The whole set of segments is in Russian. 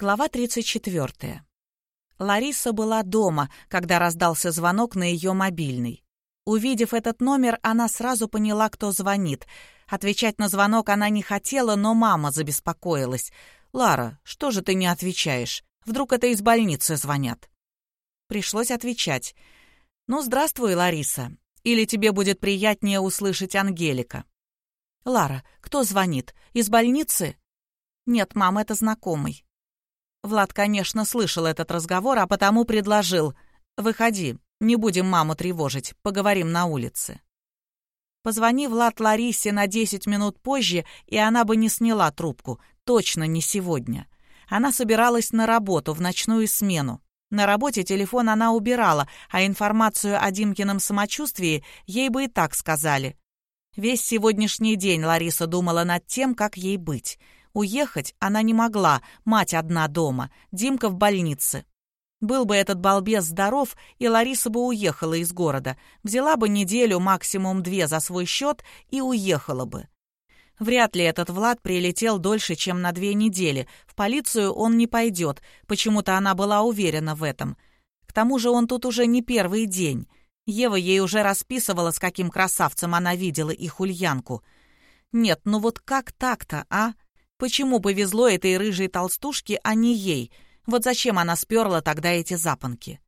Глава 34. Лариса была дома, когда раздался звонок на ее мобильный. Увидев этот номер, она сразу поняла, кто звонит. Отвечать на звонок она не хотела, но мама забеспокоилась. «Лара, что же ты не отвечаешь? Вдруг это из больницы звонят?» Пришлось отвечать. «Ну, здравствуй, Лариса. Или тебе будет приятнее услышать Ангелика?» «Лара, кто звонит? Из больницы?» «Нет, мам, это знакомый». Влад, конечно, слышал этот разговор, а потому предложил «Выходи, не будем маму тревожить, поговорим на улице». Позвони Влад Ларисе на 10 минут позже, и она бы не сняла трубку, точно не сегодня. Она собиралась на работу, в ночную смену. На работе телефон она убирала, а информацию о Димкином самочувствии ей бы и так сказали. Весь сегодняшний день Лариса думала над тем, как ей быть — Уехать она не могла, мать одна дома, Димка в больнице. Был бы этот балбес здоров, и Лариса бы уехала из города, взяла бы неделю, максимум две за свой счет и уехала бы. Вряд ли этот Влад прилетел дольше, чем на две недели. В полицию он не пойдет, почему-то она была уверена в этом. К тому же он тут уже не первый день. Ева ей уже расписывала, с каким красавцем она видела их Ульянку. Нет, ну вот как так-то, а? Почему повезло этой рыжей толстушке, а не ей? Вот зачем она сперла тогда эти запонки?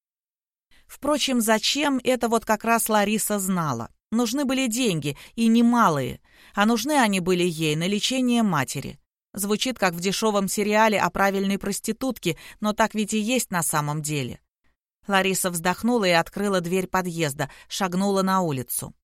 Впрочем, зачем, это вот как раз Лариса знала. Нужны были деньги, и немалые. А нужны они были ей на лечение матери. Звучит, как в дешевом сериале о правильной проститутке, но так ведь и есть на самом деле. Лариса вздохнула и открыла дверь подъезда, шагнула на улицу.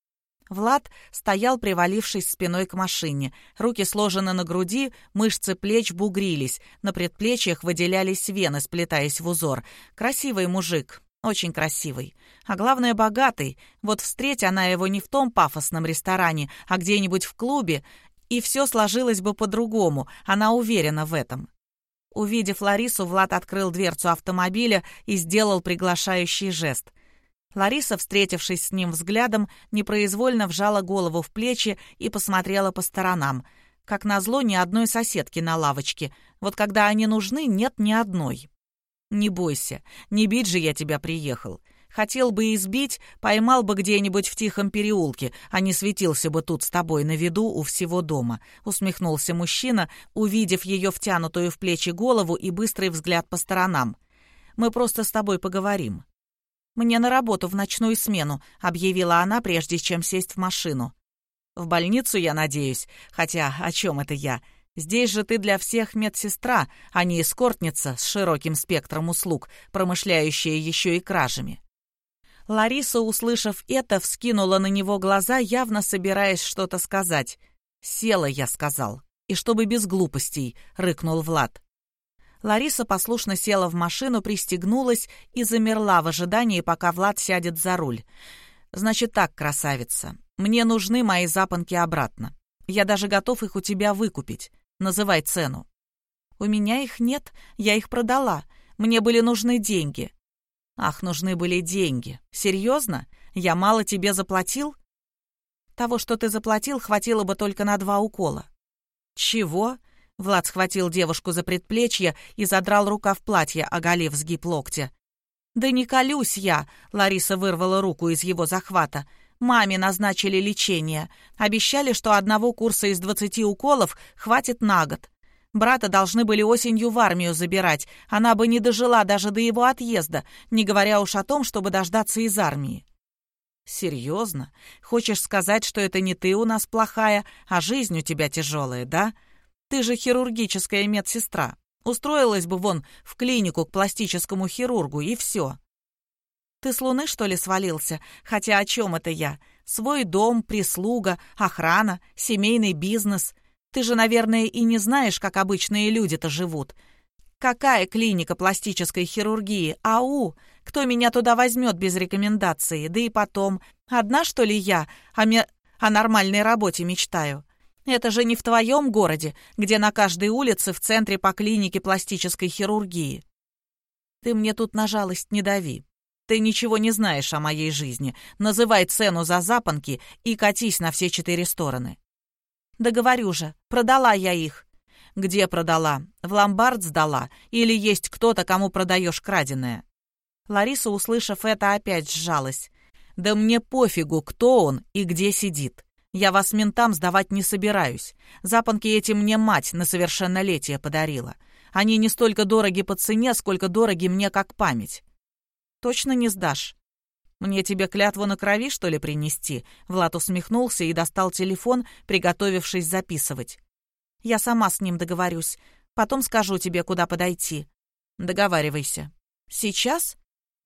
Влад стоял, привалившись спиной к машине. Руки сложены на груди, мышцы плеч бугрились, на предплечьях выделялись вены, сплетаясь в узор. Красивый мужик, очень красивый. А главное, богатый. Вот встреть она его не в том пафосном ресторане, а где-нибудь в клубе, и все сложилось бы по-другому, она уверена в этом. Увидев Ларису, Влад открыл дверцу автомобиля и сделал приглашающий жест. Лариса, встретившись с ним взглядом, непроизвольно вжала голову в плечи и посмотрела по сторонам. Как назло, ни одной соседки на лавочке. Вот когда они нужны, нет ни одной. «Не бойся, не бить же я тебя приехал. Хотел бы избить, поймал бы где-нибудь в тихом переулке, а не светился бы тут с тобой на виду у всего дома», — усмехнулся мужчина, увидев ее втянутую в плечи голову и быстрый взгляд по сторонам. «Мы просто с тобой поговорим». «Мне на работу в ночную смену», — объявила она, прежде чем сесть в машину. «В больницу, я надеюсь. Хотя о чем это я? Здесь же ты для всех медсестра, а не эскортница с широким спектром услуг, промышляющая еще и кражами». Лариса, услышав это, вскинула на него глаза, явно собираясь что-то сказать. «Села, я сказал. И чтобы без глупостей», — рыкнул Влад. Лариса послушно села в машину, пристегнулась и замерла в ожидании, пока Влад сядет за руль. «Значит так, красавица, мне нужны мои запонки обратно. Я даже готов их у тебя выкупить. Называй цену». «У меня их нет, я их продала. Мне были нужны деньги». «Ах, нужны были деньги. Серьезно? Я мало тебе заплатил?» «Того, что ты заплатил, хватило бы только на два укола». «Чего?» Влад схватил девушку за предплечье и задрал рукав платья, оголив сгиб локтя. «Да не колюсь я!» — Лариса вырвала руку из его захвата. «Маме назначили лечение. Обещали, что одного курса из двадцати уколов хватит на год. Брата должны были осенью в армию забирать. Она бы не дожила даже до его отъезда, не говоря уж о том, чтобы дождаться из армии». «Серьезно? Хочешь сказать, что это не ты у нас плохая, а жизнь у тебя тяжелая, да?» Ты же хирургическая медсестра. Устроилась бы вон в клинику к пластическому хирургу, и все. Ты с луны, что ли, свалился? Хотя о чем это я? Свой дом, прислуга, охрана, семейный бизнес. Ты же, наверное, и не знаешь, как обычные люди-то живут. Какая клиника пластической хирургии? Ау! Кто меня туда возьмет без рекомендации? Да и потом, одна, что ли, я о, ме... о нормальной работе мечтаю? Это же не в твоем городе, где на каждой улице в центре по клинике пластической хирургии. Ты мне тут на жалость не дави. Ты ничего не знаешь о моей жизни. Называй цену за запонки и катись на все четыре стороны. Да говорю же, продала я их. Где продала? В ломбард сдала? Или есть кто-то, кому продаешь краденое?» Лариса, услышав это, опять сжалась. «Да мне пофигу, кто он и где сидит. Я вас ментам сдавать не собираюсь. Запонки эти мне мать на совершеннолетие подарила. Они не столько дороги по цене, сколько дороги мне как память. Точно не сдашь? Мне тебе клятву на крови, что ли, принести?» Влад усмехнулся и достал телефон, приготовившись записывать. «Я сама с ним договорюсь. Потом скажу тебе, куда подойти». «Договаривайся». «Сейчас?»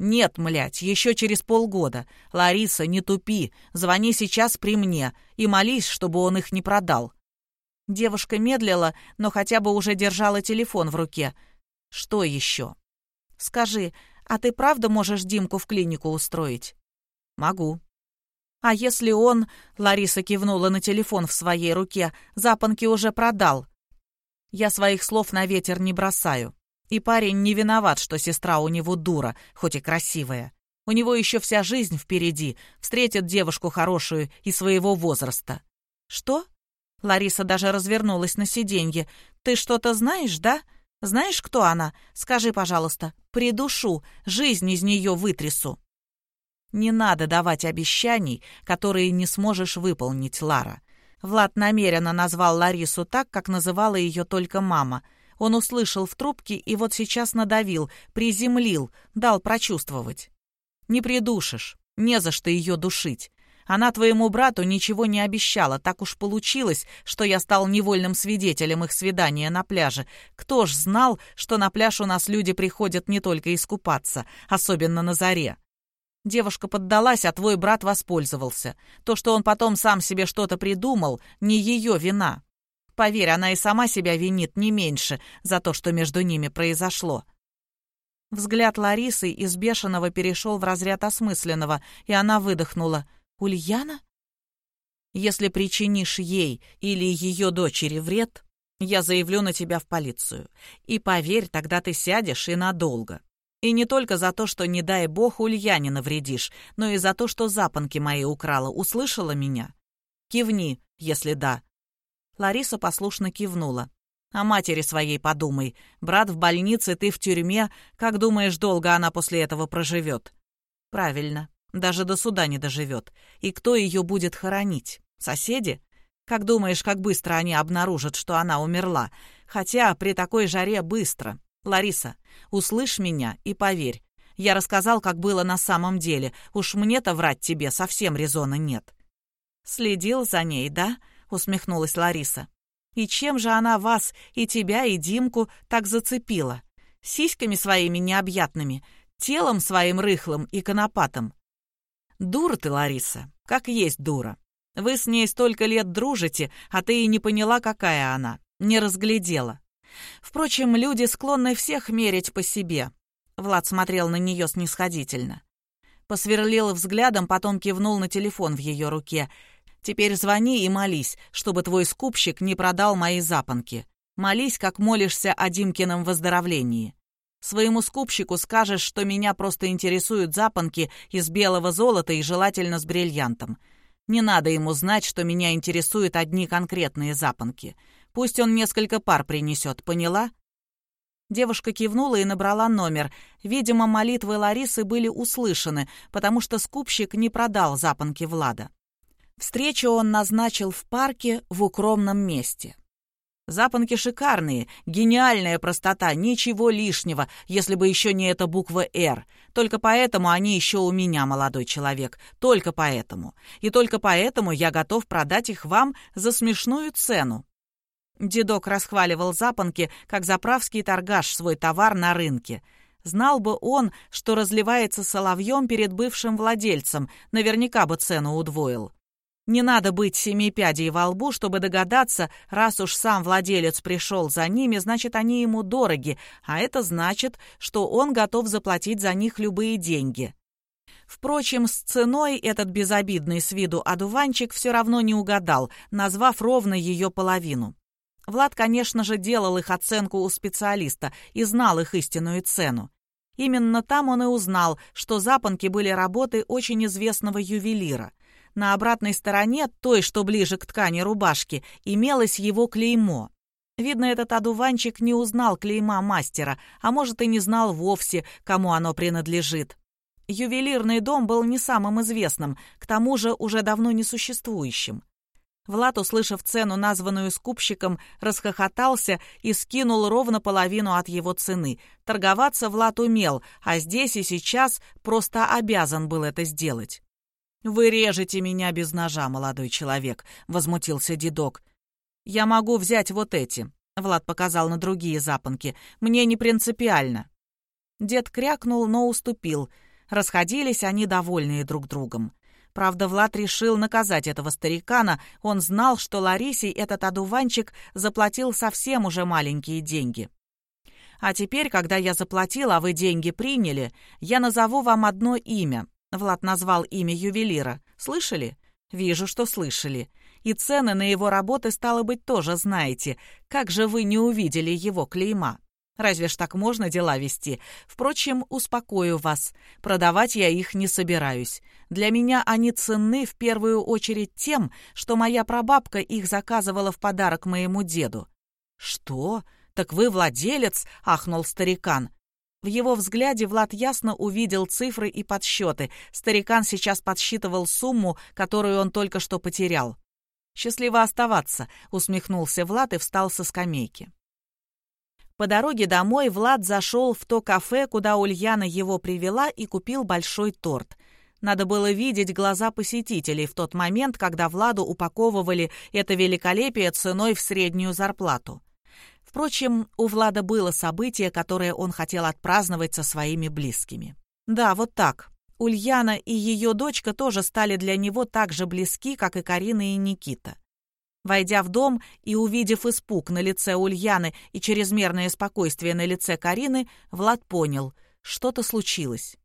«Нет, млять, еще через полгода. Лариса, не тупи. Звони сейчас при мне и молись, чтобы он их не продал». Девушка медлила, но хотя бы уже держала телефон в руке. «Что еще?» «Скажи, а ты правда можешь Димку в клинику устроить?» «Могу». «А если он...» — Лариса кивнула на телефон в своей руке. «Запонки уже продал». «Я своих слов на ветер не бросаю. И парень не виноват, что сестра у него дура, хоть и красивая. У него еще вся жизнь впереди, встретит девушку хорошую и своего возраста. Что? Лариса даже развернулась на сиденье. Ты что-то знаешь, да? Знаешь, кто она? Скажи, пожалуйста. Придушу, жизнь из нее вытрясу. Не надо давать обещаний, которые не сможешь выполнить, Лара. Влад намеренно назвал Ларису так, как называла ее только мама — он услышал в трубке и вот сейчас надавил, приземлил, дал прочувствовать. «Не придушишь, не за что ее душить. Она твоему брату ничего не обещала, так уж получилось, что я стал невольным свидетелем их свидания на пляже. Кто ж знал, что на пляж у нас люди приходят не только искупаться, особенно на заре?» Девушка поддалась, а твой брат воспользовался. То, что он потом сам себе что-то придумал, не ее вина. Поверь, она и сама себя винит не меньше за то, что между ними произошло. Взгляд Ларисы из бешеного перешел в разряд осмысленного, и она выдохнула. «Ульяна?» «Если причинишь ей или ее дочери вред, я заявлю на тебя в полицию. И поверь, тогда ты сядешь и надолго. И не только за то, что, не дай бог, Ульяне навредишь, но и за то, что запонки мои украла. Услышала меня? Кивни, если да. Лариса послушно кивнула. «О матери своей подумай. Брат в больнице, ты в тюрьме. Как думаешь, долго она после этого проживет?» «Правильно. Даже до суда не доживет. И кто ее будет хоронить? Соседи? Как думаешь, как быстро они обнаружат, что она умерла? Хотя при такой жаре быстро. Лариса, услышь меня и поверь. Я рассказал, как было на самом деле. Уж мне-то врать тебе совсем резона нет». «Следил за ней, да?» Усмехнулась Лариса. «И чем же она вас, и тебя, и Димку так зацепила? Сиськами своими необъятными, телом своим рыхлым и конопатым?» «Дура ты, Лариса, как есть дура. Вы с ней столько лет дружите, а ты и не поняла, какая она, не разглядела. Впрочем, люди склонны всех мерить по себе». Влад смотрел на нее снисходительно. Посверлил взглядом, потом кивнул на телефон в ее руке — Теперь звони и молись, чтобы твой скупщик не продал мои запонки. Молись, как молишься о Димкином выздоровлении. Своему скупщику скажешь, что меня просто интересуют запонки из белого золота и желательно с бриллиантом. Не надо ему знать, что меня интересуют одни конкретные запонки. Пусть он несколько пар принесет, поняла?» Девушка кивнула и набрала номер. Видимо, молитвы Ларисы были услышаны, потому что скупщик не продал запонки Влада. Встречу он назначил в парке в укромном месте. Запонки шикарные, гениальная простота, ничего лишнего, если бы еще не эта буква «Р». Только поэтому они еще у меня, молодой человек. Только поэтому. И только поэтому я готов продать их вам за смешную цену. Дедок расхваливал запонки, как заправский торгаш свой товар на рынке. Знал бы он, что разливается соловьем перед бывшим владельцем, наверняка бы цену удвоил. Не надо быть семи пядей во лбу, чтобы догадаться, раз уж сам владелец пришел за ними, значит, они ему дороги, а это значит, что он готов заплатить за них любые деньги. Впрочем, с ценой этот безобидный с виду одуванчик все равно не угадал, назвав ровно ее половину. Влад, конечно же, делал их оценку у специалиста и знал их истинную цену. Именно там он и узнал, что запонки были работы очень известного ювелира. На обратной стороне, той, что ближе к ткани рубашки, имелось его клеймо. Видно, этот одуванчик не узнал клейма мастера, а может и не знал вовсе, кому оно принадлежит. Ювелирный дом был не самым известным, к тому же уже давно не существующим. Влад, услышав цену, названную скупщиком, расхохотался и скинул ровно половину от его цены. Торговаться Влад умел, а здесь и сейчас просто обязан был это сделать. «Вы режете меня без ножа, молодой человек», — возмутился дедок. «Я могу взять вот эти», — Влад показал на другие запонки. «Мне не принципиально». Дед крякнул, но уступил. Расходились они, довольные друг другом. Правда, Влад решил наказать этого старикана. Он знал, что Ларисе этот одуванчик заплатил совсем уже маленькие деньги. «А теперь, когда я заплатил, а вы деньги приняли, я назову вам одно имя». Влад назвал имя ювелира. «Слышали?» «Вижу, что слышали. И цены на его работы, стало быть, тоже знаете. Как же вы не увидели его клейма?» Разве ж так можно дела вести? Впрочем, успокою вас. Продавать я их не собираюсь. Для меня они ценны в первую очередь тем, что моя прабабка их заказывала в подарок моему деду. «Что? Так вы владелец?» — ахнул старикан. В его взгляде Влад ясно увидел цифры и подсчеты. Старикан сейчас подсчитывал сумму, которую он только что потерял. «Счастливо оставаться», — усмехнулся Влад и встал со скамейки. По дороге домой Влад зашел в то кафе, куда Ульяна его привела, и купил большой торт. Надо было видеть глаза посетителей в тот момент, когда Владу упаковывали это великолепие ценой в среднюю зарплату. Впрочем, у Влада было событие, которое он хотел отпраздновать со своими близкими. Да, вот так. Ульяна и ее дочка тоже стали для него так же близки, как и Карина и Никита. Войдя в дом и увидев испуг на лице Ульяны и чрезмерное спокойствие на лице Карины, Влад понял, что-то случилось.